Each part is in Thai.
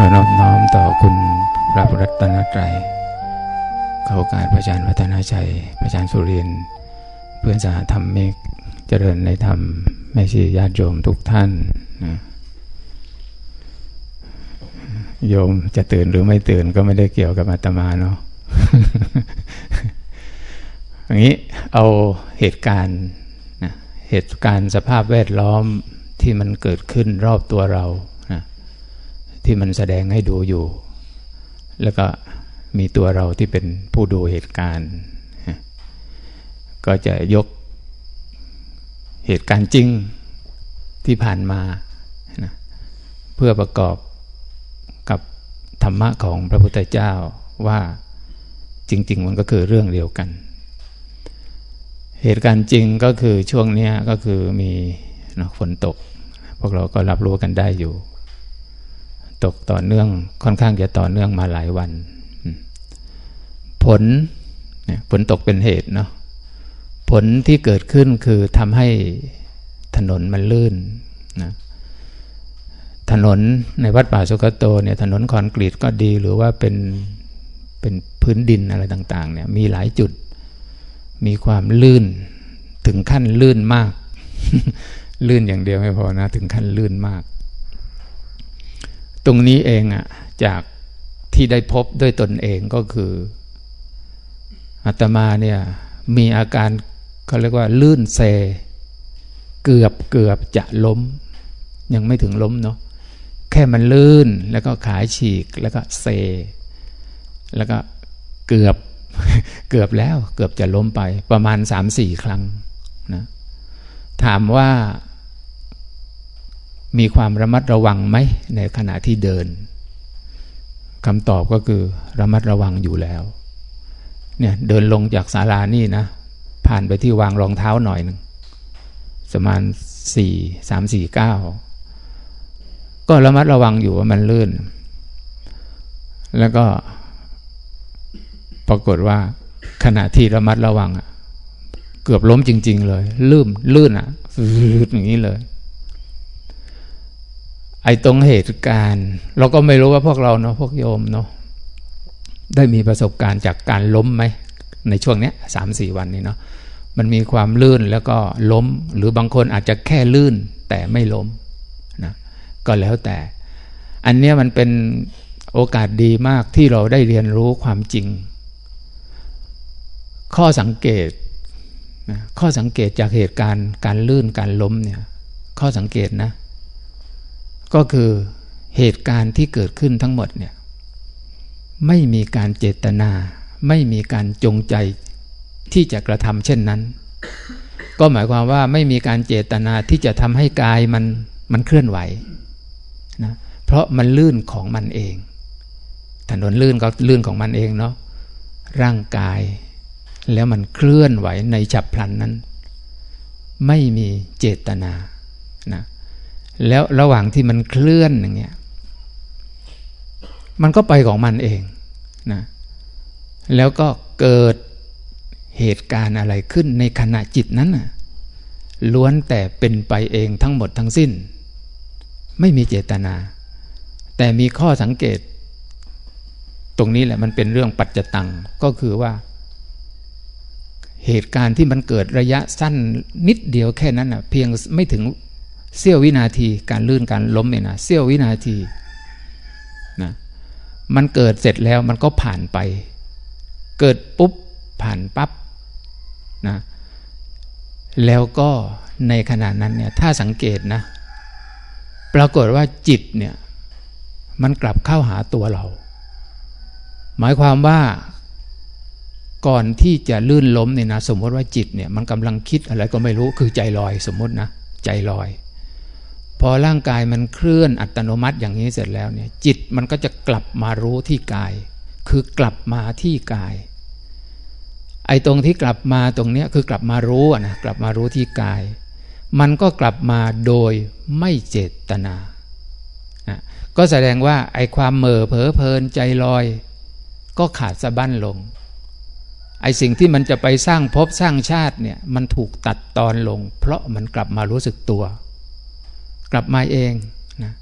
ขอนอบน้อมต่อคุณพระพุทธตนตรัยเข้าการประจานวัฒนาชัยประจานสุรินเพื่อนสาธรรมเมกเจริญในธรรมแม่ชีญาติโยมทุกท่านนะโยมจะตื่นหรือไม่ตื่นก็ไม่ได้เกี่ยวกับอาตมาเนาะอย่างนี้เอาเหตุการณ์นะเหตุการณ์สภาพแวดล้อมที่มันเกิดขึ้นรอบตัวเรา ที่มันแสดงให้ดูอยู่ แล้วก็มีตัวเราที่เป็นผู้ดูเหตุการณ์ ก็จะยกเหตุการณ์จริงที่ผ่านมานะเพื่อประกอบกับธรรมะของพระพุทธเจ้าว่าจริง ๆ มันก็คือเรื่องเดียวกัน เหตุการณ์จริงก็คือช่วงนี้ก็คือมีฝนตก พวกเราก็รับรู้กันได้อยู่ ตกต่อเนื่องค่อนข้างจะต่อเนื่องมาหลายวัน ผลฝนตกเป็นเหตุเนาะผลที่เกิดขึ้นคือทำให้ถนนมันลื่นนะถนนในวัดป่าสุกโตเนี่ยถนนคอนกรีตก็ดีหรือว่าเป็นเป็นพื้นดินอะไรต่างๆเนี่ยมีหลายจุด มีความลื่นถึงขั้นลื่นมาก ลื่นอย่างเดียวไม่พอนะ ถึงขั้นลื่นมาก ตรงนี้เองอะจากที่ได้พบด้วยตนเองก็คืออาตมาเนี่ยมีอาการเขาเรียกว่าลื่นเซ เกือบเกือบจะล้ม ยังไม่ถึงล้มเนาะแค่มันลื่นแล้วก็ขาฉีกแล้วก็เซ แล้วก็เกือบเกือบแล้ว เกือบจะล้มไปประมาณสามสี่ครั้งนะถามว่า มีความระมัดระวังไหมในขณะที่เดินคำตอบก็คือระมัดระวังอยู่แล้ว เนี่ยเดินลงจากศาลานี่นะ ผ่านไปที่วางรองเท้าหน่อยหนึ่งประมาณสี่สามสี่เก้าก็ระมัดระวังอยู่ว่ามันลื่น แล้วก็ ปรากฏว่าขณะที่ระมัดระวัง เกือบล้มจริง ๆ เลย ลื่นลื่นอะอย่างนี้เลย ไอ้ตรงเหตุการณ์ เราก็ไม่รู้ว่าพวกเราเนาะพวกโยมเนาะได้มีประสบการณ์จากการล้มไหมในช่วงเนี้ยสามสี่วันนี้เนาะมันมีความลื่นแล้วก็ล้ม หรือบางคนอาจจะแค่ลื่นแต่ไม่ล้มนะก็แล้วแต่ อันเนี้ยมันเป็นโอกาสดีมากที่เราได้เรียนรู้ความจริง ข้อสังเกตนะข้อสังเกตจากเหตุการณ์การลื่นการล้มเนี่ย ข้อสังเกตนะ ก็คือเหตุการณ์ที่เกิดขึ้นทั้งหมดเนี่ยไม่มีการเจตนา ไม่มีการจงใจที่จะกระทำเช่นนั้น ก็หมายความว่าไม่มีการเจตนาที่จะทำให้กายมันมันเคลื่อนไหวนะเพราะมันลื่นของมันเอง ถนนลื่นก็ลื่นของมันเองเนาะร่างกาย แล้วมันเคลื่อนไหวในฉับพลันนั้น ไม่มีเจตนานะ แล้วระหว่างที่มันเคลื่อนอย่างเงี้ย มันก็ไปของมันเองนะ แล้วก็เกิดเหตุการณ์อะไรขึ้นในขณะจิตนั้นนะล้วนแต่เป็นไปเองทั้งหมดทั้งสิ้น ไม่มีเจตนา แต่มีข้อสังเกต ตรงนี้แหละมันเป็นเรื่องปัจจตัง ก็คือว่า เหตุการณ์ที่มันเกิดระยะสั้นนิดเดียวแค่นั้นนะเพียงไม่ถึง เสี้ยววินาทีการลื่นการล้มเนี่ยนะเสี้ยววินาทีนะมันเกิดเสร็จแล้วมันก็ผ่านไป เกิดปุ๊บผ่านปับ๊บนะแล้วก็ในขณะนั้นเนี่ยถ้าสังเกตนะปรากฏว่าจิตเนี่ยมันกลับเข้าหาตัวเรา หมายความว่าก่อนที่จะลื่นล้มเนี่ยนะสมมติว่าจิตเนี่ยมันกำลังคิดอะไรก็ไม่รู้คือใจลอยสมมตินะใจลอย พอร่างกายมันเคลื่อนอัตโนมัติอย่างนี้เสร็จแล้วเนี่ยจิตมันก็จะกลับมารู้ที่กาย คือกลับมาที่กาย ไอ้ตรงที่กลับมาตรงเนี้ยคือกลับมารู้นะกลับมารู้ที่กาย มันก็กลับมาโดยไม่เจตนานะก็แสดงว่าไอ้ความเม่อเผลอเพลินใจลอย ก็ขาดสะบั้นลง ไอ้สิ่งที่มันจะไปสร้างภพสร้างชาติเนี่ยมันถูกตัดตอนลง เพราะมันกลับมารู้สึกตัว กลับมาเองนะ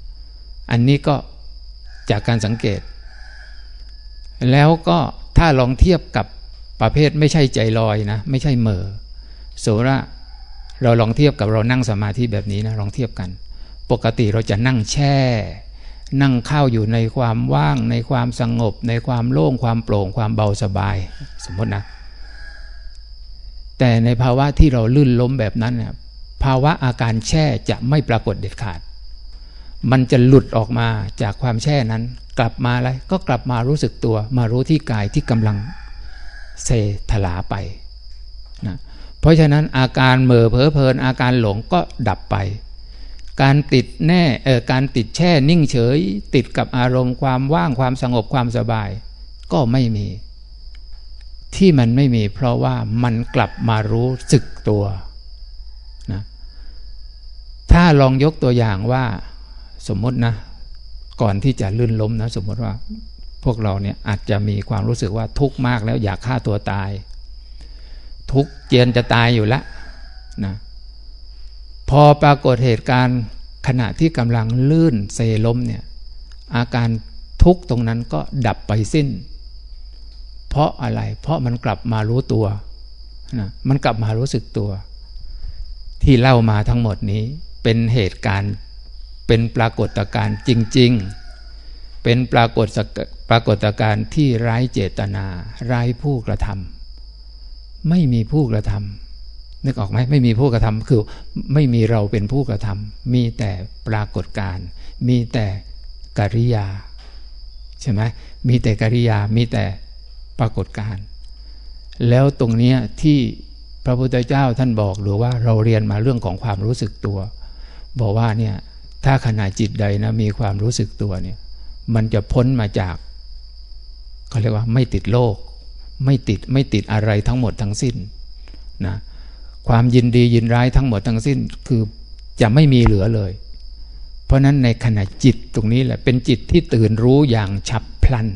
อันนี้ก็จากการสังเกต แล้วก็ถ้าลองเทียบกับประเภทไม่ใช่ใจลอยนะ ไม่ใช่เมอโสระเราลองเทียบกับเรานั่งสมาธิแบบนี้นะลองเทียบกัน ปกติเราจะนั่งแช่ นั่งเข้าอยู่ในความว่าง ในความสงบ ในความโล่งความโปร่งความเบาสบาย สมมตินะ แต่ในภาวะที่เราลื่นล้มแบบนั้นเนี่ย ภาวะอาการแช่จะไม่ปรากฏเด็ดขาด มันจะหลุดออกมาจากความแช่นั้น กลับมาอะไรก็กลับมารู้สึกตัว มารู้ที่กายที่กำลังเซถลาไปนะเพราะฉะนั้นอาการเมื่อเพอเพลินอาการหลงก็ดับไป การติดแน่เออการติดแช่นิ่งเฉย ติดกับอารมณ์ความว่างความสงบความสบาย ก็ไม่มี ที่มันไม่มีเพราะว่ามันกลับมารู้สึกตัว ถ้าลองยกตัวอย่างว่าสมมตินะ ก่อนที่จะลื่นล้มนะ สมมติว่าพวกเราเนี่ยอาจจะมีความรู้สึกว่าทุกข์มากแล้วอยากฆ่าตัวตาย ทุกข์เจียนจะตายอยู่แล้วนะพอปรากฏเหตุการณ์ขณะที่กำลังลื่นเซล้มเนี่ยอาการทุกข์ตรงนั้นก็ดับไปสิ้น เพราะอะไร เพราะมันกลับมารู้ตัวนะมันกลับมารู้สึกตัว ที่เล่ามาทั้งหมดนี้ เป็นเหตุการณ์เป็นปรากฏการณ์จริง ๆ เป็นปรากฏปรากฏการณ์ที่ไร้เจตนาไร้ผู้กระทำไม่มีผู้กระทำนึกออกไหมไม่มีผู้กระทำคือไม่มีเราเป็นผู้กระทำมีแต่ปรากฏการณ์มีแต่กิริยาใช่ไหมมีแต่กิริยามีแต่ปรากฏการณ์แล้วตรงนี้ที่พระพุทธเจ้าท่านบอกหรือว่าเราเรียนมาเรื่องของความรู้สึกตัว บอกว่าเนี่ยถ้าขณะจิตใดนะมีความรู้สึกตัวเนี่ยมันจะพ้นมาจากเขาเรียกว่าไม่ติดโลก ไม่ติดไม่ติดอะไรทั้งหมดทั้งสิ้นนะความยินดียินร้ายทั้งหมดทั้งสิ้นคือจะไม่มีเหลือเลย เพราะนั้นในขณะจิตตรงนี้แหละเป็นจิตที่ตื่นรู้อย่างฉับพลัน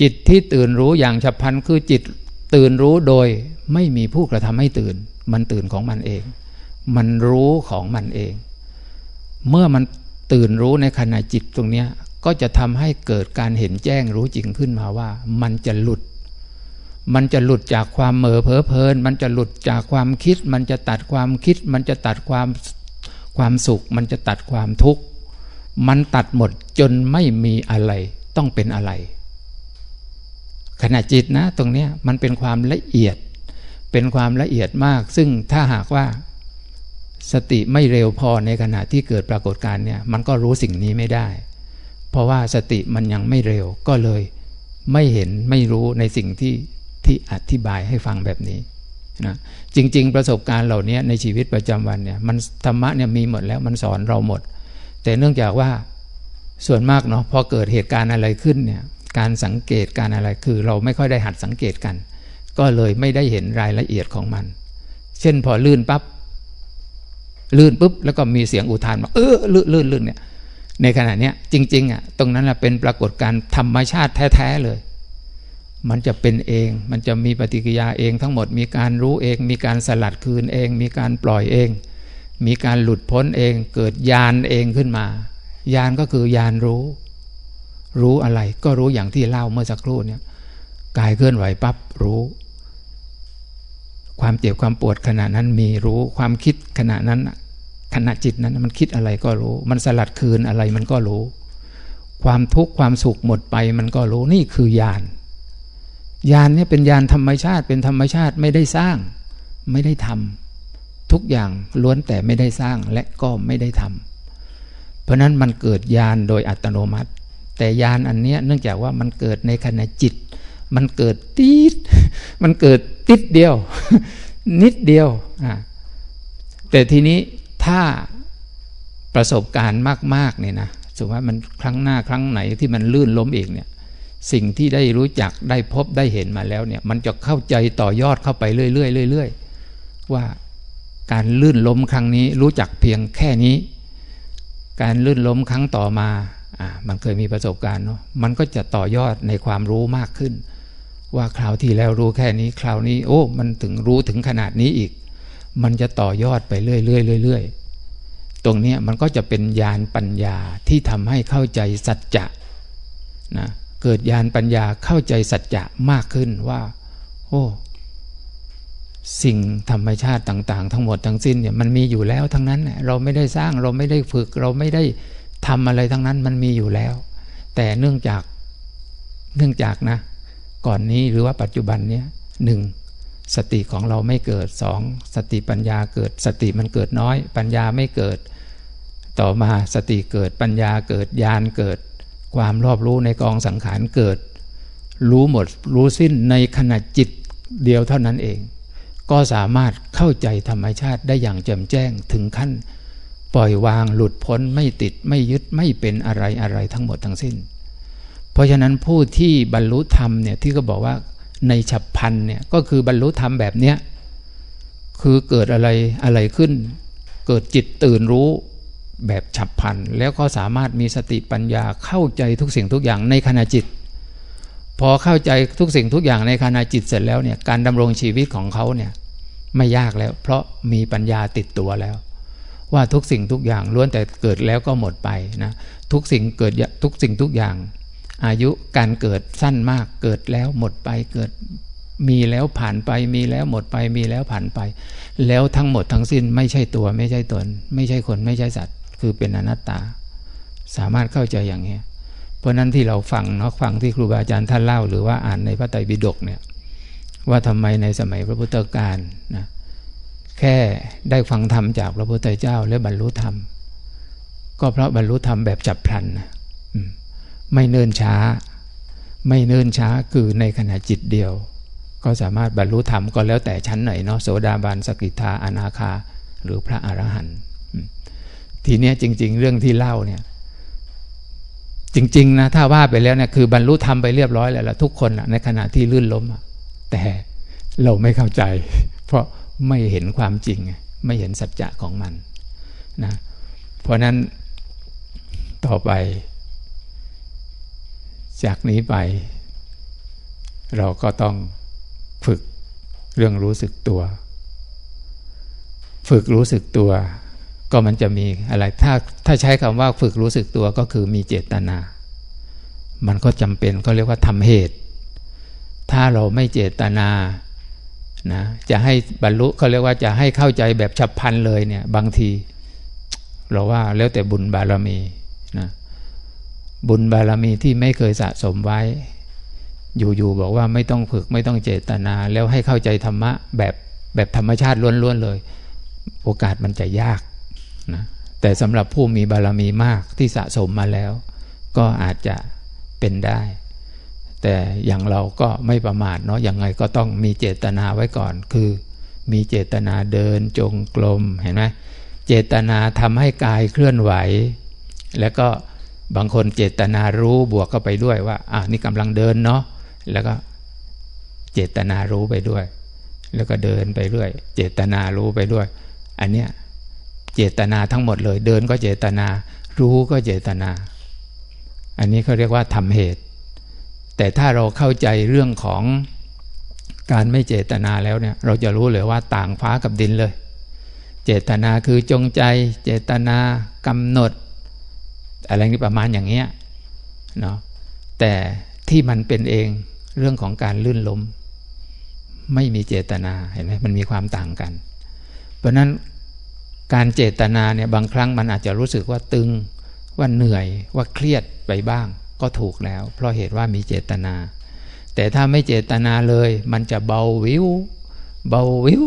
จิตที่ตื่นรู้อย่างฉับพลันคือจิตตื่นรู้โดยไม่มีผู้กระทำให้ตื่น มันตื่นของมันเอง มันรู้ของมันเอง เมื่อมันตื่นรู้ในขณะจิตตรงนี้ก็จะทำให้เกิดการเห็นแจ้งรู้จริงขึ้นมาว่า มันจะหลุด มันจะหลุดจากความเหม่อเพ้อเพลิน มันจะหลุดจากความคิด มันจะตัดความคิด มันจะตัดความความสุข มันจะตัดความทุกข์ มันตัดหมดจนไม่มีอะไรต้องเป็นอะไร ขณะจิตนะ ตรงนี้มันเป็นความละเอียด เป็นความละเอียดมาก ซึ่งถ้าหากว่า สติไม่เร็วพอในขณะที่เกิดปรากฏการณ์เนี่ยมันก็รู้สิ่งนี้ไม่ได้ เพราะว่าสติมันยังไม่เร็วก็เลยไม่เห็นไม่รู้ในสิ่งที่ที่อธิบายให้ฟังแบบนี้นะจริง ๆ ประสบการณ์เหล่านี้ในชีวิตประจำวันเนี่ยมันธรรมะเนี่ยมีหมดแล้วมันสอนเราหมด แต่เนื่องจากว่าส่วนมากเนาะพอเกิดเหตุการณ์อะไรขึ้นเนี่ยการสังเกตการอะไรคือเราไม่ค่อยได้หัดสังเกตกัน ก็เลยไม่ได้เห็นรายละเอียดของมัน เช่นพอลื่นปับ๊บ ลื่นปุ๊บแล้วก็มีเสียงอุทานมาเออลื่นลื่นลื่นเนี่ย ในขณะนี้จริง ๆอะตรงนั้นเป็นปรากฏการธรรมชาติแท้ๆเลย มันจะเป็นเอง มันจะมีปฏิกิริยาเองทั้งหมด มีการรู้เอง มีการสลัดคืนเอง มีการปล่อยเอง มีการหลุดพ้นเอง เกิดญาณเองขึ้นมาญาณก็คือญาณรู้ รู้อะไรก็รู้อย่างที่เล่าเมื่อสักครู่เนี่ยกายเคลื่อนไหวปั๊บรู้ ความเจ็บความปวดขณะนั้นมีรู้ ความคิดขณะนั้น ขณะจิตนั้นมันคิดอะไรก็รู้ มันสลัดคืนอะไรมันก็รู้ ความทุกข์ความสุขหมดไปมันก็รู้นี่คือญาณญาณนี่เป็นญาณธรรมชาติเป็นธรรมชาติไม่ได้สร้าง ไม่ได้ทำทุกอย่างล้วนแต่ไม่ได้สร้างและก็ไม่ได้ทำเพราะนั้นมันเกิดญาณโดยอัตโนมัติ แต่ญาณอันนี้เนื่องจากว่ามันเกิดในขณะจิต มันเกิดติดมันเกิดติดเดียว นิดเดียวอ่าแต่ทีนี้ ถ้าประสบการณ์มากๆเนี่ยนะสมมติว่ามันครั้งหน้าครั้งไหนที่มันลื่นล้มอีกเนี่ย สิ่งที่ได้รู้จักได้พบได้เห็นมาแล้วเนี่ย มันจะเข้าใจต่อยอดเข้าไปเรื่อยๆเรื่อยๆว่าการลื่นล้มครั้งนี้รู้จักเพียงแค่นี้ การลื่นล้มครั้งต่อมาอ่ามันเคยมีประสบการณ์เนาะมันก็จะต่อยอดในความรู้มากขึ้น ว่าคราวที่แล้วรู้แค่นี้ คราวนี้ โอ้ มันถึงรู้ถึงขนาดนี้อีก มันจะต่อยอดไปเรื่อยๆเรื่อยตรงนี้มันก็จะเป็นญาณปัญญาที่ทำให้เข้าใจสัจจะนะเกิดญาณปัญญาเข้าใจสัจจะมากขึ้นว่า โอ้สิ่งธรรมชาติต่างๆ ทั้งหมดทั้งสิ้นเนี่ยมันมีอยู่แล้วทั้งนั้นเราไม่ได้สร้างเราไม่ได้ฝึก เราไม่ได้ทำอะไรทั้งนั้นมันมีอยู่แล้ว แต่เนื่องจากเนื่องจากนะ ก่อนนี้หรือว่าปัจจุบันเนี้ยหนึ่ง สติของเราไม่เกิดสองสติปัญญาเกิด สติมันเกิดน้อย ปัญญาไม่เกิด ต่อมาสติเกิดปัญญาเกิดญาณเกิด ความรอบรู้ในกองสังขารเกิด รู้หมดรู้สิ้นในขณะจิตเดียวเท่านั้นเอง ก็สามารถเข้าใจธรรมชาติได้อย่างแจ่มแจ้งถึงขั้น ปล่อยวางหลุดพ้นไม่ติดไม่ยึดไม่เป็นอะไรอะไรทั้งหมดทั้งสิ้น เพราะฉะนั้นผู้ที่บรรลุธรรมเนี่ยที่ก็บอกว่า ในฉับพันเนี่ยก็คือบรรลุธรรมแบบเนี้ยคือเกิดอะไรอะไรขึ้น เกิดจิตตื่นรู้แบบฉับพันแล้วก็สามารถมีสติปัญญาเข้าใจทุกสิ่งทุกอย่างในขณะจิต พอเข้าใจทุกสิ่งทุกอย่างในขณะจิตเสร็จแล้วเนี่ยการดำรงชีวิตของเขาเนี่ยไม่ยากแล้ว เพราะมีปัญญาติดตัวแล้ว ว่าทุกสิ่งทุกอย่างล้วนแต่เกิดแล้วก็หมดไปนะทุกสิ่งเกิดทุกสิ่งทุกอย่าง อายุการเกิดสั้นมากเกิดแล้วหมดไปเกิดมีแล้วผ่านไปมีแล้วหมดไปมีแล้วผ่านไป แล้วทั้งหมดทั้งสิ้นไม่ใช่ตัวไม่ใช่ตน ไม่ใช่คนไม่ใช่สัตว์ คือเป็นอนัตตา สามารถเข้าใจอย่างนี้เพราะนั้นที่เราฟังเนาะฟังที่ครูบาอาจารย์ท่านเล่า หรือว่าอ่านในพระไตรปิฎกเนี่ยว่าทำไมในสมัยพระพุทธกาลนะแค่ได้ฟังธรรมจากพระพุทธเจ้าและบรรลุธรรม ก็เพราะบรรลุธรรมแบบจับพลันนะ ไม่เนิ่นช้า ไม่เนิ่นช้าคือในขณะจิตเดียว ก็สามารถบรรลุธรรมก็แล้วแต่ชั้นไหนเนาะโสดาบันสกิทาอนาคา หรือพระอรหันต์ทีเนี้ยจริง ๆ เรื่องที่เล่าเนี่ยจริงๆนะถ้าว่าไปแล้วเนี่ยคือบรรลุธรรมไปเรียบร้อยแล้วละทุกคนในขณะที่ลื่นล้มแต่เราไม่เข้าใจ เพราะไม่เห็นความจริง ไม่เห็นสัจจะของมันนะเพราะนั้นต่อไป จากนี้ไป เราก็ต้องฝึกเรื่องรู้สึกตัว ฝึกรู้สึกตัว ก็มันจะมีอะไร ถ้าถ้าใช้คำว่าฝึกรู้สึกตัวก็คือมีเจตนา มันก็จำเป็นก็เรียกว่าทำเหตุ ถ้าเราไม่เจตนานะจะให้บรรลุเขาเรียกว่าจะให้เข้าใจแบบฉับพลันเลยเนี่ย บางที เราว่าแล้วแต่บุญบารมีนะ บุญบารมีที่ไม่เคยสะสมไว้ อยู่ๆบอกว่าไม่ต้องฝึกไม่ต้องเจตนา แล้วให้เข้าใจธรรมะแบบแบบธรรมชาติล้วนๆเลย โอกาสมันจะยากนะแต่สำหรับผู้มีบารมีมากที่สะสมมาแล้ว ก็อาจจะเป็นได้ แต่อย่างเราก็ไม่ประมาทเนาะยังไงก็ต้องมีเจตนาไว้ก่อน คือ มีเจตนาเดินจงกรมเห็นไหมเจตนาทำให้กายเคลื่อนไหว แล้วก็ บางคนเจตนารู้บวกเข้าไปด้วยว่าอ่านี่กำลังเดินเนาะแล้วก็เจตนารู้ไปด้วย แล้วก็เดินไปเรื่อย เจตนารู้ไปด้วย อันเนี้ยเจตนาทั้งหมดเลย เดินก็เจตนา รู้ก็เจตนา อันนี้เขาเรียกว่าทำเหตุ แต่ถ้าเราเข้าใจเรื่องของการไม่เจตนาแล้วเนี่ยเราจะรู้เลยว่าต่างฟ้ากับดินเลย เจตนาคือจงใจ เจตนากำหนด อะไรนี่ประมาณอย่างเงี้ยเนาะแต่ที่มันเป็นเองเรื่องของการลื่นล้ม ไม่มีเจตนาเห็นไหมมันมีความต่างกัน เพราะนั้นการเจตนาเนี่ยบางครั้งมันอาจจะรู้สึกว่าตึงว่าเหนื่อยว่าเครียดไปบ้าง ก็ถูกแล้ว เพราะเหตุว่ามีเจตนา แต่ถ้าไม่เจตนาเลย มันจะเบาวิวเบาวิว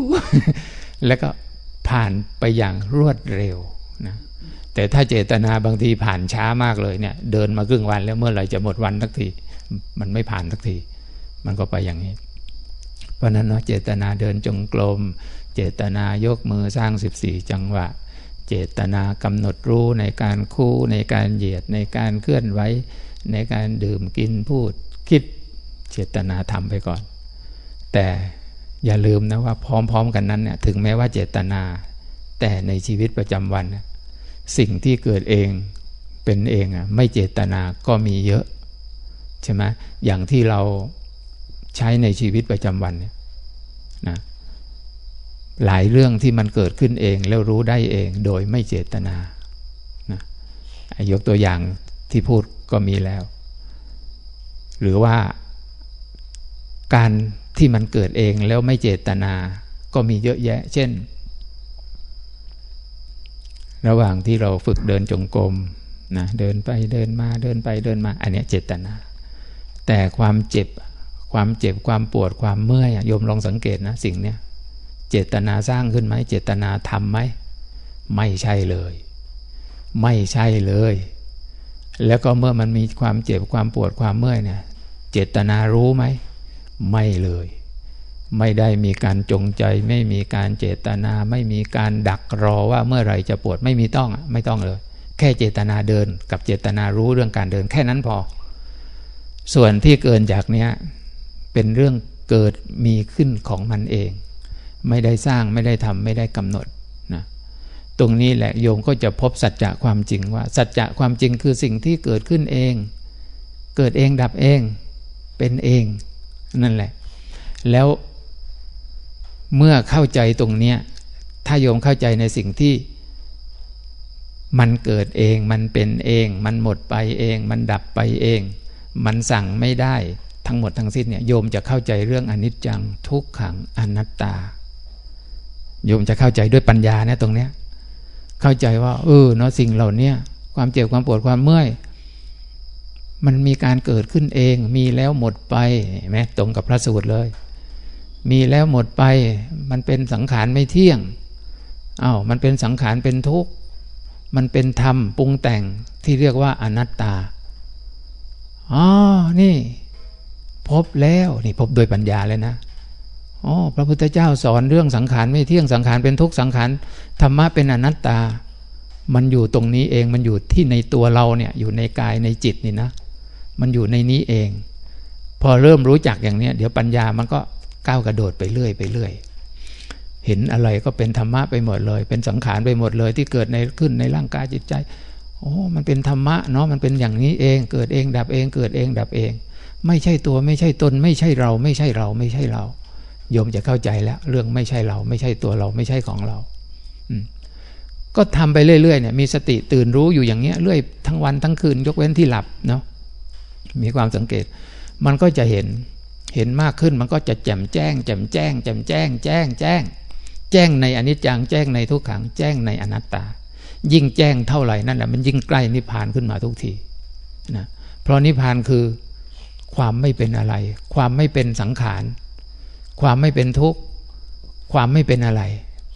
แล้วก็ผ่านไปอย่างรวดเร็วนะ แต่ถ้าเจตนาบางทีผ่านช้ามากเลยเนี่ยเดินมาครึ่งวันแล้วเมื่อไหร่จะหมดวันสักทีมันไม่ผ่านสักที มันก็ไปอย่างนี้ เพราะนั้นเนาะเจตนาเดินจงกรมเจตนายกมือสร้าง 14 จังหวะ เจตนากำหนดรู้ในการคู่ในการเหยียดในการเคลื่อนไหวในการดื่มกินพูดคิดเจตนาทำไปก่อน แต่อย่าลืมนะว่าพร้อมๆกันนั้นเนี่ยถึงแม้ว่าเจตนา แต่ในชีวิตประจำวันนะ สิ่งที่เกิดเองเป็นเองอะไม่เจตนาก็มีเยอะใช่ไหมอย่างที่เราใช้ในชีวิตประจำวันเนี่ยนะหลายเรื่องที่มันเกิดขึ้นเองแล้วรู้ได้เองโดยไม่เจตนานะยกตัวอย่างที่พูดก็มีแล้ว หรือว่าการที่มันเกิดเองแล้วไม่เจตนาก็มีเยอะแยะ เช่น ระหว่างที่เราฝึกเดินจงกรมนะเดินไปเดินมาเดินไปเดินมา อันนี้เจตนา แต่ความเจ็บความเจ็บความปวดความเมื่อยโยมลองสังเกตนะสิ่งเนี้ยเจตนาสร้างขึ้นไหมเจตนาทำไหมไม่ใช่เลย ไม่ใช่เลย แล้วก็เมื่อมันมีความเจ็บความปวดความเมื่อยเนี่ย เจตนารู้ไหมไม่เลย ไม่ได้มีการจงใจ ไม่มีการเจตนา ไม่มีการดักรอว่าเมื่อไหร่จะปวดไม่มีต้องไม่ต้องเลย แค่เจตนาเดินกับเจตนารู้เรื่องการเดินแค่นั้นพอ ส่วนที่เกินจากเนี้ยเป็นเรื่องเกิดมีขึ้นของมันเอง ไม่ได้สร้างไม่ได้ทำไม่ได้กำหนดนะตรงนี้แหละโยมก็จะพบสัจจะความจริงว่า สัจจะความจริงคือสิ่งที่เกิดขึ้นเอง เกิดเองดับเอง เป็นเองนั่นแหละ แล้ว เมื่อเข้าใจตรงเนี้ยถ้าโยมเข้าใจในสิ่งที่มันเกิดเอง มันเป็นเอง มันหมดไปเอง มันดับไปเอง มันสั่งไม่ได้ทั้งหมดทั้งสิ้นเนี่ยโยมจะเข้าใจเรื่องอนิจจังทุกขังอนัตตา โยมจะเข้าใจด้วยปัญญาเนี่ยตรงเนี้ยเข้าใจว่าเออเนาะสิ่งเหล่านี้ความเจ็บความปวดความเมื่อย มันมีการเกิดขึ้นเอง มีแล้วหมดไปไหมตรงกับพระสูตรเลย มีแล้วหมดไป มันเป็นสังขารไม่เที่ยงอา้าวมันเป็นสังขารเป็นทุกข์ มันเป็นธรรมปรุงแต่งที่เรียกว่าอนัตตา อ๋อ นี่ พบแล้วนี่พบโดยปัญญาเลยนะอ๋อพระพุทธเจ้าสอนเรื่องสังขารไม่เที่ยงสังขารเป็นทุกข์สังขารธรรมะเป็นอนัตตา มันอยู่ตรงนี้เองมันอยู่ที่ในตัวเราเนี่ยอยู่ในกายในจิตนี่นะ มันอยู่ในนี้เอง พอเริ่มรู้จักอย่างนี้เดี๋ยวปัญญามันก็ ก้าวกระโดดไปเรื่อยไปเรื่อยเห็นอะไรก็เป็นธรรมะไปหมดเลย เป็นสังขารไปหมดเลย ที่เกิดในขึ้นในร่างกายจิตใจ โอ้ มันเป็นธรรมะเนาะมันเป็นอย่างนี้เอง เกิดเองดับเองเกิดเองดับเอง ไม่ใช่ตัวไม่ใช่ตน ไม่ใช่เรา ไม่ใช่เราไม่ใช่เราโยมจะเข้าใจแล้ว เรื่องไม่ใช่เรา ไม่ใช่ตัวเราไม่ใช่ของเราก็ทำไปเรื่อยๆเนี่ยมีสติตื่นรู้อยู่อย่างเงี้ยเรื่อยทั้งวันทั้งคืน ยกเว้นที่หลับเนาะมีความสังเกต มันก็จะเห็น เห็นมากขึ้นมันก็จะแจ่มแจ้ง แจ่มแจ้ง แจ่มแจ้ง แจ้ง แจ้ง แจ้งในอนิจจัง แจ้งในทุกขัง แจ้งในอนัตตา ยิ่งแจ้งเท่าไหร่นั่นแหละมันยิ่งใกล้นิพพานขึ้นมาทุกทีนะเพราะนิพพานคือความไม่เป็นอะไร ความไม่เป็นสังขาร ความไม่เป็นทุกข์ ความไม่เป็นอะไร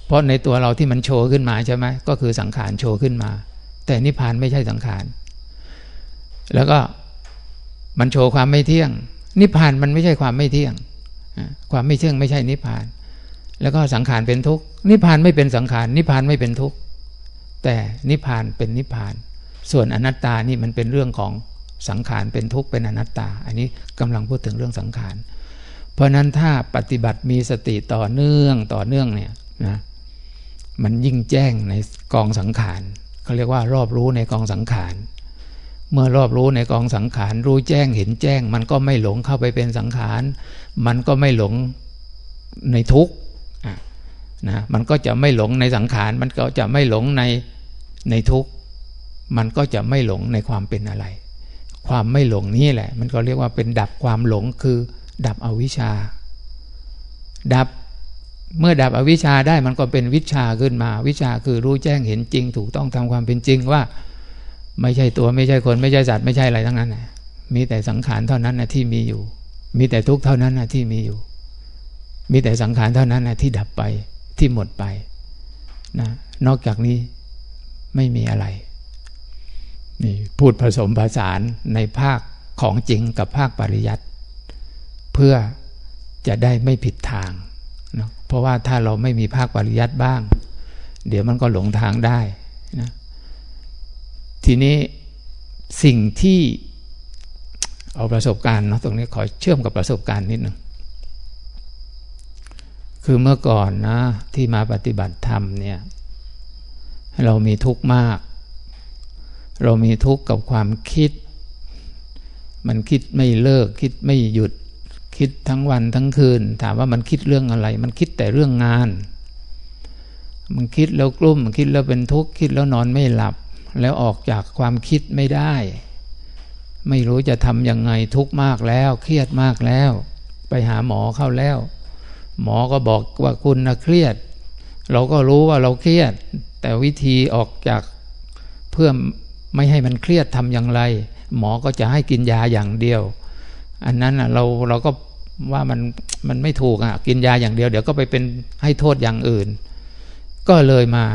เพราะในตัวเราที่มันโชว์ขึ้นมาใช่ไหมก็คือสังขารโชว์ขึ้นมา แต่นิพพานไม่ใช่สังขาร แล้วก็มันโชว์ความไม่เที่ยง นิพพานมันไม่ใช่ความไม่เที่ยง ความไม่เที่ยงไม่ใช่นิพพาน แล้วก็สังขารเป็นทุกข์นิพพานไม่เป็นสังขารนิพพานไม่เป็นทุกข์แต่นิพพานเป็นนิพพาน ส่วนอนัตตานี่มันเป็นเรื่องของสังขารเป็นทุกข์เป็นอนัตตา อันนี้กำลังพูดถึงเรื่องสังขาร เพราะนั้นถ้าปฏิบัติมีสติต่อเนื่องต่อเนื่องเนี่ยนะมันยิ่งแจ้งในกองสังขารเขาเรียกว่ารอบรู้ในกองสังขาร เมื่อรอบรู้ในกองสังขารรู้แจ้งเห็นแจ้ง มันก็ไม่หลงเข้าไปเป็นสังขาร มันก็ไม่หลงในทุกข์นะมันก็จะไม่หลงในสังขาร มันก็จะไม่หลงในในทุกข์มันก็จะไม่หลงในความเป็นอะไร ความไม่หลงนี่แหละ มันก็เรียกว่าเป็นดับความหลงคือ ดับอวิชชา ดับเมื่อดับอวิชชาได้มันก็เป็นวิชาขึ้นมา วิชาคือรู้แจ้งเห็นจริง ถูกต้องตามความเป็นจริงว่า ไม่ใช่ตัวไม่ใช่คนไม่ใช่สัตว์ไม่ใช่อะไรทั้งนั้นนะมีแต่สังขารเท่านั้นนะที่มีอยู่ มีแต่ทุกข์เท่านั้นนะที่มีอยู่ มีแต่สังขารเท่านั้นนะที่ดับไปที่หมดไปนะนอกจากนี้ไม่มีอะไรนี่พูดผสมผสานในภาคของจริงกับภาคปริยัติเพื่อจะได้ไม่ผิดทางนะเพราะว่าถ้าเราไม่มีภาคปริยัติบ้าง เดี๋ยวมันก็หลงทางได้นะ ทีนี้สิ่งที่เอาประสบการณ์เนาะตรงนี้ขอเชื่อมกับประสบการณ์นิดหนึ่งคือเมื่อก่อนนะที่มาปฏิบัติธรรมเนี่ยเรามีทุกข์มาก เรามีทุกข์กับความคิด มันคิดไม่เลิก คิดไม่หยุดคิดทั้งวันทั้งคืน ถามว่ามันคิดเรื่องอะไร มันคิดแต่เรื่องงาน มันคิดแล้วกลุ้มคิดแล้วเป็นทุกข์คิดแล้วนอนไม่หลับ แล้วออกจากความคิดไม่ได้ ไม่รู้จะทำยังไงทุกข์มากแล้ว เครียดมากแล้ว ไปหาหมอเข้าแล้ว หมอก็บอกว่าคุณนะเครียด เราก็รู้ว่าเราเครียด แต่วิธีออกจากเพื่อไม่ให้มันเครียดทำอย่างไร หมอก็จะให้กินยาอย่างเดียว อันนั้นอะเราเราก็ว่ามันมันไม่ถูกอะกินยาอย่างเดียว เดี๋ยวก็ไปเป็นให้โทษอย่างอื่น ก็เลยมา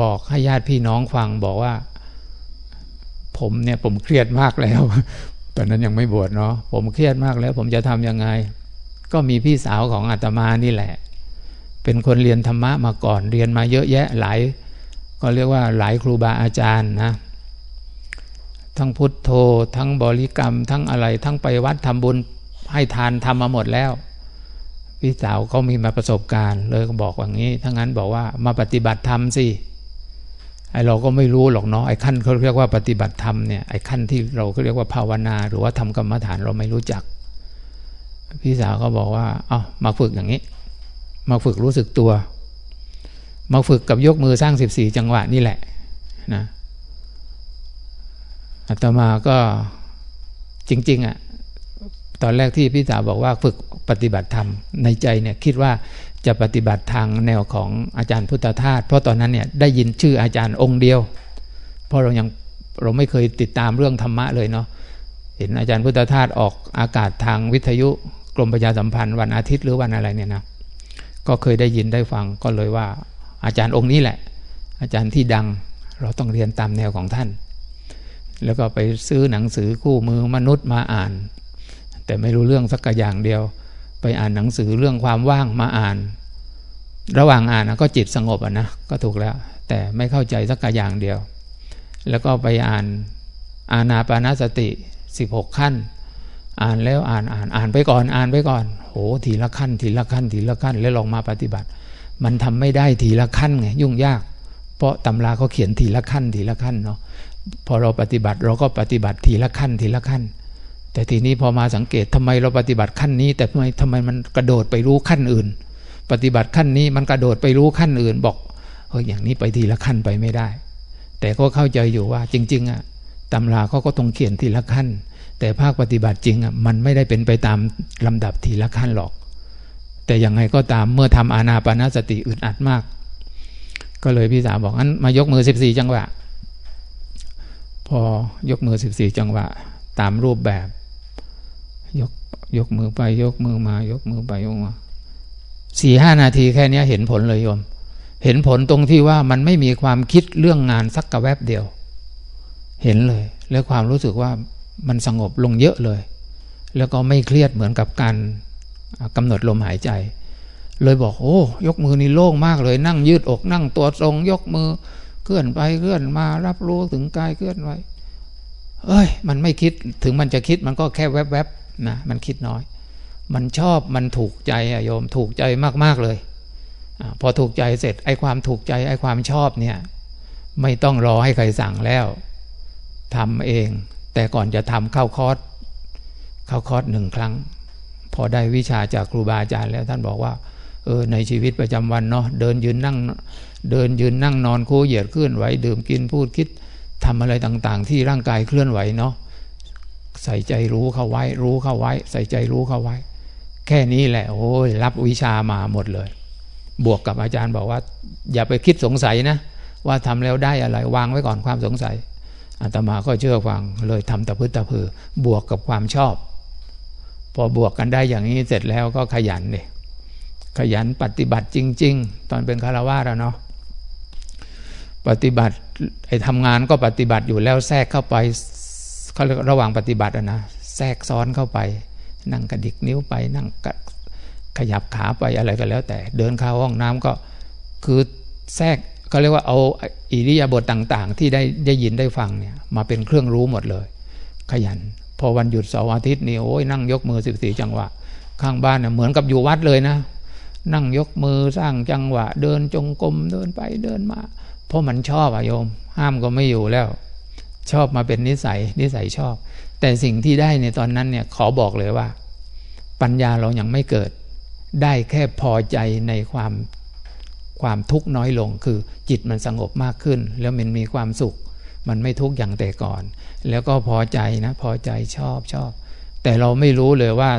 บอกให้ญาติพี่น้องฟังบอกว่า ผมเนี่ยผมเครียดมากแล้ว ตอนนั้นยังไม่บวชเนาะผมเครียดมากแล้ว ผมจะทำยังไง ก็มีพี่สาวของอาตมานี่แหละ เป็นคนเรียนธรรมะมาก่อนเรียนมาเยอะแยะหลาย ก็เรียกว่าหลายครูบาอาจารย์นะทั้งพุทโธ ทั้งบริกรรม ทั้งอะไร ทั้งไปวัดทำบุญให้ทานทำมาหมดแล้ว พี่สาวเขามีมาประสบการณ์เลยก็บอกว่างี้ถ้างั้นบอกว่ามาปฏิบัติธรรมสิ ไอเราก็ไม่รู้หรอกเนาะไอขั้นเขาเรียกว่าปฏิบัติธรรมเนี่ยไอขั้นที่เราเรียกว่าภาวนา หรือว่าทำกรรมฐานเราไม่รู้จัก พี่สาวก็บอกว่าเอามาฝึกอย่างนี้ มาฝึกรู้สึกตัว มาฝึกกับยกมือสร้างสิบสี่จังหวะนี่แหละนะอาตมาก็จริง ๆอะ่ะตอนแรกที่พี่สาวบอกว่าฝึกปฏิบัติธรรมในใจเนี่ยคิดว่า จะปฏิบัติทางแนวของอาจารย์พุทธทาสเพราะตอนนั้นเนี่ยได้ยินชื่ออาจารย์องค์เดียว เพราะเรายังเราไม่เคยติดตามเรื่องธรรมะเลยเนาะเห็นอาจารย์พุทธทาสออกอากาศทางวิทยุกรมประชาสัมพันธ์วันอาทิตย์หรือวันอะไรเนี่ยนะก็เคยได้ยินได้ฟังก็เลยว่า อาจารย์องค์นี้แหละ อาจารย์ที่ดังเราต้องเรียนตามแนวของท่าน แล้วก็ไปซื้อหนังสือคู่มือมนุษย์มาอ่าน แต่ไม่รู้เรื่องสักอย่างเดียว ไปอ่านหนังสือเรื่องความว่างมาอ่าน ระหว่างอ่านนะก็จิตสงบอะนะก็ถูกแล้ว แต่ไม่เข้าใจสักอย่างเดียว แล้วก็ไปอ่านอาณาปานาสติ 16 ขั้น อ่านแล้วอ่านอ่านอ่านไปก่อนอ่านไปก่อนโหทีละขั้น ทีละขั้น ทีละขั้น แล้วลองมาปฏิบัติ มันทำไม่ได้ทีละขั้นไงยุ่งยาก เพราะตำราเขาเขียนทีละขั้น ทีละขั้นเนาะพอเราปฏิบัติเราก็ปฏิบัติทีละขั้นทีละขั้น แต่ทีนี้พอมาสังเกตทำไมเราปฏิบัติขั้นนี้ แต่ทำไมทำไมมันกระโดดไปรู้ขั้นอื่น ปฏิบัติขั้นนี้มันกระโดดไปรู้ขั้นอื่น บอกเฮ้ยอย่างนี้ไปทีละขั้นไปไม่ได้ แต่ก็เข้าใจอยู่ว่าจริง ๆอะตำราเขาก็ต้องเขียนทีละขั้น แต่ภาคปฏิบัติจริงอะมันไม่ได้เป็นไปตามลำดับทีละขั้นหรอก แต่ยังไงก็ตามเมื่อทำอานาปนาสติอึดอัดมาก ก็เลยพี่สาวบอกงั้นมายกมือสิบสี่จังหวะ พอยกมือสิบสี่จังหวะ ตามรูปแบบ ยกยกมือไป ยกมือมา ยกมือไปยกมาสี่ห้านาทีแค่นี้เห็นผลเลยโยม เห็นผลตรงที่ว่ามันไม่มีความคิดเรื่องงานสักกระแวบเดียว เห็นเลย แล้วความรู้สึกว่ามันสงบลงเยอะเลย แล้วก็ไม่เครียดเหมือนกับการกำหนดลมหายใจ เลยบอกโอ้ ยกมือนี่โล่งมากเลย นั่งยืดอกนั่งตัวตรง ยกมือเคลื่อนไปเคลื่อนมารับรู้ถึงกายเคลื่อนไหวเอ้ย มันไม่คิดถึงมันจะคิดมันก็แค่แวบๆ นะมันคิดน้อย มันชอบมันถูกใจอะโยมถูกใจมากๆเลยอพอถูกใจเสร็จไอ้ความถูกใจไอ้ความชอบเนี่ย ไม่ต้องรอให้ใครสั่งแล้วทำเอง แต่ก่อนจะทำเข้าคอร์สเข้าคอร์สหนึ่งครั้ง พอได้วิชาจากครูบาอาจารย์แล้วท่านบอกว่าเออในชีวิตประจำวันเนาะเดินยืนนั่งเดินยืนนั่งนอนคู่เหยียดเคลื่อนไหวดื่มกินพูดคิดทำอะไรต่างๆ ที่ร่างกายเคลื่อนไหวเนาะ ใส่ใจรู้เข้าไว้ รู้เข้าไว้ ใส่ใจรู้เข้าไว้ แค่นี้แหละ โอ้ยรับวิชามาหมดเลย บวกกับอาจารย์บอกว่า อย่าไปคิดสงสัยนะ ว่าทำแล้วได้อะไร วางไว้ก่อนความสงสัยอาตมาก็เชื่อฟังเลยทำตะพื้นตะพือบวกกับความชอบ พอบวกกันได้อย่างนี้เสร็จแล้วก็ขยันเลยขยันปฏิบัติจริง ๆ ตอนเป็นคารวะแล้วเนาะปฏิบัติไอ้ทำงานก็ปฏิบัติอยู่แล้วแทรกเข้าไป เขาเรียกระหว่างปฏิบัตินะ แทรกซ้อนเข้าไป นั่งกระดิกนิ้วไป นั่งขยับขาไปอะไรก็แล้วแต่ เดินเข้าห้องน้ำก็คือแทรกก็เรียกว่าเอาอิริยาบถต่าง ๆ ที่ได้ได้ยินได้ฟังเนี่ยมาเป็นเครื่องรู้หมดเลย ขยัน พอวันหยุดเสาร์อาทิตย์นี่โอ้ยนั่งยกมือสิบสี่จังหวะ ข้างบ้านเนี่ยเหมือนกับอยู่วัดเลยนะ นั่งยกมือสร้างจังหวะ เดินจงกรมเดินไปเดินมา เพราะมันชอบอะโยม ห้ามก็ไม่อยู่แล้ว ชอบมาเป็นนิสัย นิสัยชอบ แต่สิ่งที่ได้ในตอนนั้นเนี่ยขอบอกเลยว่า ปัญญาเรายัางไม่เกิด ได้แค่พอใจในความความทุกข์น้อยลง คือจิตมันสงบมากขึ้น แล้วมันมีความสุข มันไม่ทุกข์อย่างแต่ก่อน แล้วก็พอใจนะพอใจชอบชอบ แต่เราไม่รู้เลยว่า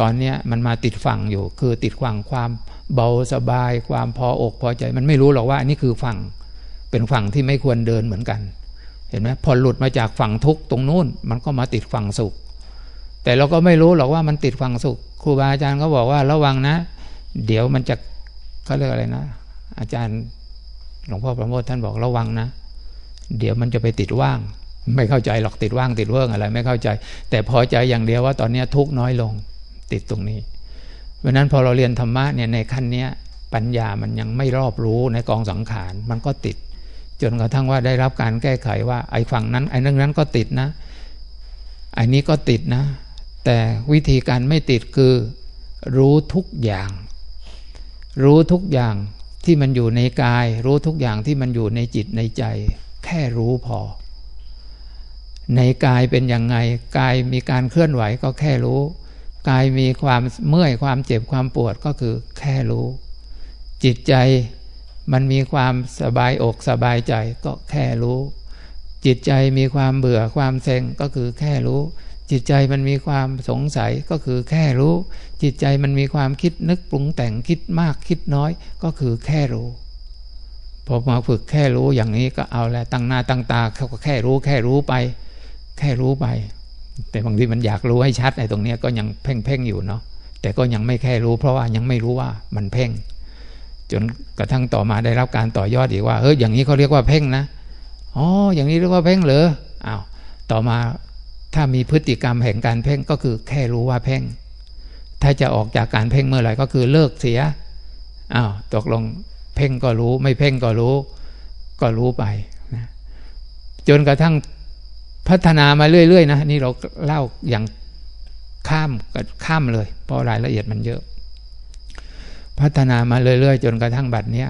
ตอนนี้มันมาติดฝั่งอยู่ คือติดฝั่งความเบาสบาย ความพออกพอใจ มันไม่รู้หรอกว่านี่คือฝั่งเป็นฝั่งที่ไม่ควรเดินเหมือนกัน เห็นไหมพอหลุดมาจากฝั่งทุกตรงนู้น มันก็มาติดฝั่งสุข แต่เราก็ไม่รู้หรอกว่ามันติดฝั่งสุข ครูบาอาจารย์ก็บอกว่าระวังนะ เดี๋ยวมันจะเขาเรียกอะไรนะ อาจารย์หลวงพ่อประโมทท่านบอกระวังนะ เดี๋ยวมันจะไปติดว่าง ไม่เข้าใจหรอกติดว่างติดเวิ้งอะไร ไม่เข้าใจ แต่พอใจอย่างเดียวว่าตอนนี้ทุกน้อยลงติดตรงนี้เพราะนั้นพอเราเรียนธรรมะเนี่ยในขั้นนี้ปัญญามันยังไม่รอบรู้ในกองสังขาร มันก็ติด จนกระทั่งว่าได้รับการแก้ไขว่า ไอ้ฝั่งนั้นไอ้เรื่องนั้นก็ติดนะไอ้นี้ก็ติดนะ แต่วิธีการไม่ติดคือ รู้ทุกอย่าง รู้ทุกอย่างที่มันอยู่ในกาย รู้ทุกอย่างที่มันอยู่ในจิตในใจ แค่รู้พอ ในกายเป็นยังไงกายมีการเคลื่อนไหวก็แค่รู้กายมีความเมื่อยความเจ็บความปวดก็คือแค่รู้ จิตใจ มันมีความสบายอกสบายใจก็แค่รู้ จิตใจมีความเบื่อความเซ็งก็คือแค่รู้ จิตใจมันมีความสงสัยก็คือแค่รู้ จิตใจมันมีความคิดนึกปรุงแต่งคิดมากคิดน้อยก็คือแค่รู้พอมาฝึกแค่รู้อย่างนี้ก็เอาแหละตั้งหน้าตั้งตาเขาก็แค่รู้แค่รู้ไป แค่รู้ไป แต่บางทีมันอยากรู้ให้ชัดในตรงนี้ก็ยังเพ่งเพ่งอยู่เนาะแต่ก็ยังไม่แค่รู้ เพราะว่ายังไม่รู้ว่ามันเพ่ง จนกระทั่งต่อมาได้รับการต่อยอดอีกว่าเฮ้ยอย่างนี้เขาเรียกว่าเพ่งนะอ๋ออย่างนี้เรียกว่าเพ่งเหรออ้าวต่อมาถ้ามีพฤติกรรมแห่งการเพ่งก็คือแค่รู้ว่าเพ่ง ถ้าจะออกจากการเพ่งเมื่อไหร่ก็คือเลิกเสียอ้าวตกลงเพ่งก็รู้ ไม่เพ่งก็รู้ ก็รู้ไปนะจนกระทั่งพัฒนามาเรื่อยๆนะนี่เราเล่าอย่างข้ามข้ามเลย เพราะรายละเอียดมันเยอะ พัฒนามาเรื่อยๆ จนกระทั่งบัดเนี้ย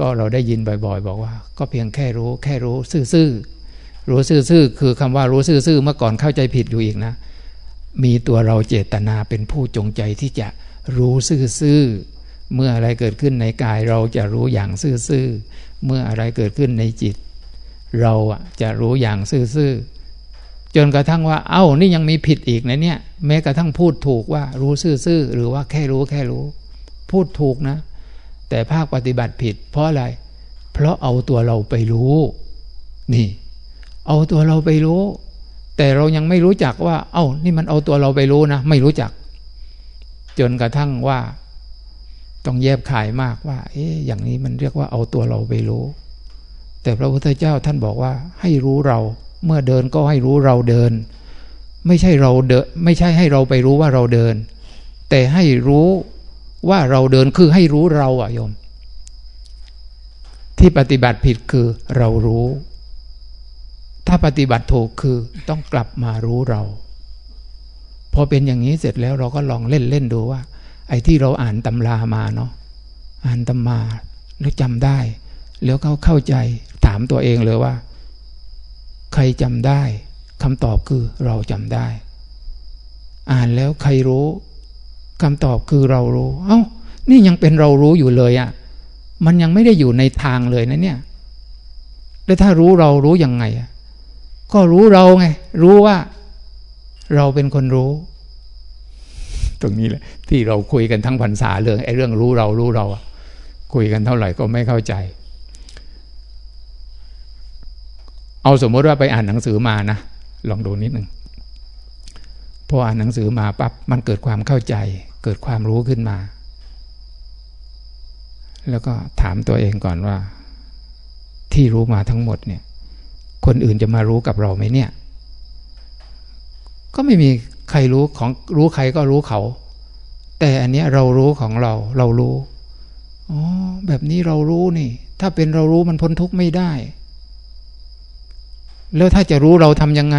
ก็เราได้ยินบ่อย ๆ บอกว่า ก็เพียงแค่รู้ แค่รู้ซื่อๆรู้ซื่อๆคือคำว่ารู้ซื่อๆเมื่อก่อนเข้าใจผิดอยู่อีกนะ มีตัวเราเจตนาเป็นผู้จงใจที่จะรู้ซื่อๆเมื่ออะไรเกิดขึ้นในกายเราจะรู้อย่างซื่อๆเมื่ออะไรเกิดขึ้นในจิต เราจะรู้อย่างซื่อๆจนกระทั่งว่า เอ้านี่ยังมีผิดอีกนะเนี่ย แม้กระทั่งพูดถูกว่ารู้ซื่อๆหรือว่าแค่รู้แค่รู้ พูดถูกนะ แต่ภาคปฏิบัติผิด เพราะอะไร เพราะเอาตัวเราไปรู้ นี่ เอาตัวเราไปรู้ แต่เรายังไม่รู้จักว่า เอ้า นี่มันเอาตัวเราไปรู้นะ ไม่รู้จัก จนกระทั่งว่า ต้องแยบขายมากว่า เอ๊ะอย่างนี้มันเรียกว่าเอาตัวเราไปรู้ แต่พระพุทธเจ้าท่านบอกว่า ให้รู้เรา เมื่อเดินก็ให้รู้เราเดิน ไม่ใช่เราเดิน ไม่ใช่ให้เราไปรู้ว่าเราเดิน แต่ให้รู้ ว่าเราเดินคือให้รู้เราอะโยม ที่ปฏิบัติผิดคือเรารู้ ถ้าปฏิบัติถูกคือต้องกลับมารู้เรา พอเป็นอย่างนี้เสร็จแล้วเราก็ลองเล่นเล่นดูว่า ไอ้ที่เราอ่านตำรามาเนาะอ่านตำมาแล้วจำได้ แล้วเขาเข้าใจถามตัวเองเลยว่า ใครจำได้คำตอบคือเราจำได้ อ่านแล้วใครรู้ คำตอบคือเรารู้ เอา้า นี่ยังเป็นเรารู้อยู่เลยอะ่ะ มันยังไม่ได้อยู่ในทางเลยนะเนี่ย แล้วถ้ารู้เรารู้ยังไงอะ ก็รู้เราไง รู้ว่า เราเป็นคนรู้ ตรงนี้แหละ ที่เราคุยกันทั้งพรรษาเรื่องไอ้เรื่องรู้เรารู้เราคุยกันเท่าไหร่ก็ไม่เข้าใจ เอาสมมติว่าไปอ่านหนังสือมานะ ลองดูนิดหนึ่ง ออ่านหนังสือมาปั๊บมันเกิดความเข้าใจ เกิดความรู้ขึ้นมา แล้วก็ถามตัวเองก่อนว่า ที่รู้มาทั้งหมดเนี่ย คนอื่นจะมารู้กับเราไหมเนี่ย ก็ไม่มีใครรู้ของรู้ใครก็รู้เขา แต่อันนี้เรารู้ของเรา เรารู้อ๋อแบบนี้เรารู้นี่ ถ้าเป็นเรารู้มันพ้นทุกข์ไม่ได้ แล้วถ้าจะรู้เราทำยังไง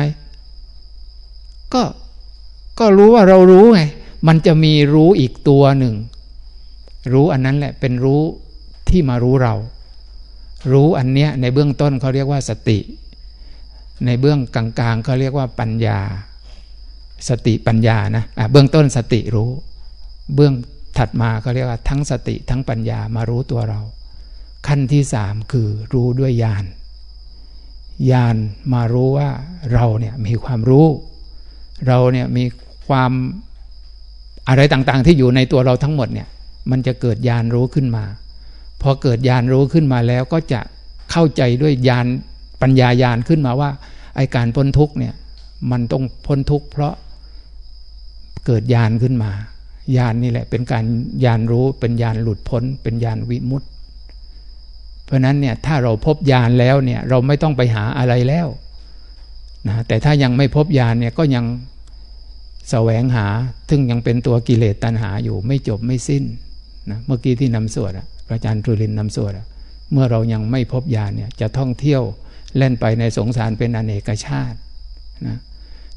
ก็ ก็รู้ว่าเรารู้ไง มันจะมีรู้อีกตัวหนึ่ง รู้อันนั้นแหละเป็นรู้ที่มารู้เรา รู้อันเนี้ยในเบื้องต้นเขาเรียกว่าสติ ในเบื้องกลางๆเขาเรียกว่าปัญญา สติปัญญานะะเบื้องต้นสติรู้ เบื้องถัดมาเขาเรียกว่าทั้งสติทั้งปัญญามารู้ตัวเรา ขั้นที่สามคือรู้ด้วยญาณญาณมารู้ว่าเราเนี่ยมีความรู้ เราเนี่ยมี ความอะไรต่างๆ ที่อยู่ในตัวเราทั้งหมดเนี่ย มันจะเกิดญาณรู้ขึ้นมา พอเกิดญาณรู้ขึ้นมาแล้วก็จะเข้าใจด้วยญาณปัญญาญาณขึ้นมาว่าไอการพ้นทุกเนี่ย มันต้องพ้นทุกเพราะเกิดญาณขึ้นมาญาณนนี่แหละ เป็นการญาณรู้เป็นญาณหลุดพ้น เป็นญาณวิมุตติ เพราะนั้นเนี่ยถ้าเราพบญาณแล้วเนี่ยเราไม่ต้องไปหาอะไรแล้วนะแต่ถ้ายังไม่พบญาณเนี่ยก็ยัง แสวงหาซึ่งยังเป็นตัวกิเลสตัณหาอยู่ไม่จบไม่สิ้นนะเมื่อกี้ที่นำสวดพระอาจารย์ทรุลินนำสวดเมื่อเรายังไม่พบญาณเนี่ยจะท่องเที่ยวเล่นไปในสงสารเป็นอเนกชาตินะ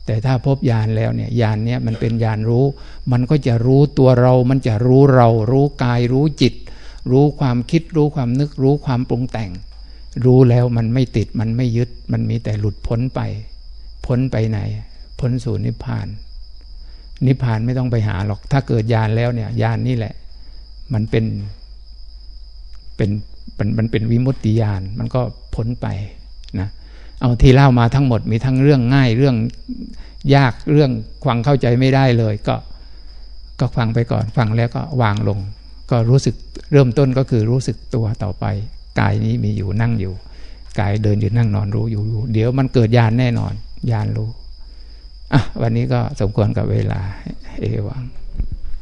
แต่ถ้าพบญาณแล้วเนี่ยญาณเนี้ยมันเป็นญาณรู้ มันก็จะรู้ตัวเรา มันจะรู้เรา รู้กายรู้จิต รู้ความคิดรู้ความนึกรู้ความปรุงแต่ง รู้แล้วมันไม่ติดมันไม่ยึด มันมีแต่หลุดพ้นไป พ้นไปไหน พ้นสู่นิพพาน นิพพานไม่ต้องไปหาหรอก ถ้าเกิดญาณแล้วเนี่ยญาณนี่แหละ มันเป็นเป็นมันเป็นวิมุตติญาณมันก็พ้นไปนะเอาที่เล่ามาทั้งหมดมีทั้งเรื่องง่ายเรื่องยากเรื่องฟังเข้าใจไม่ได้เลย ก็ก็ฟังไปก่อนฟังแล้วก็วางลง ก็รู้สึกเริ่มต้นก็คือรู้สึกตัวต่อไปกายนี้มีอยู่นั่งอยู่กายเดินอยู่นั่งนอนรู้อยู่เดี๋ยวมันเกิดญาณแน่นอนญาณรู้ วันนี้ก็สมควรกับเวลา เอวัง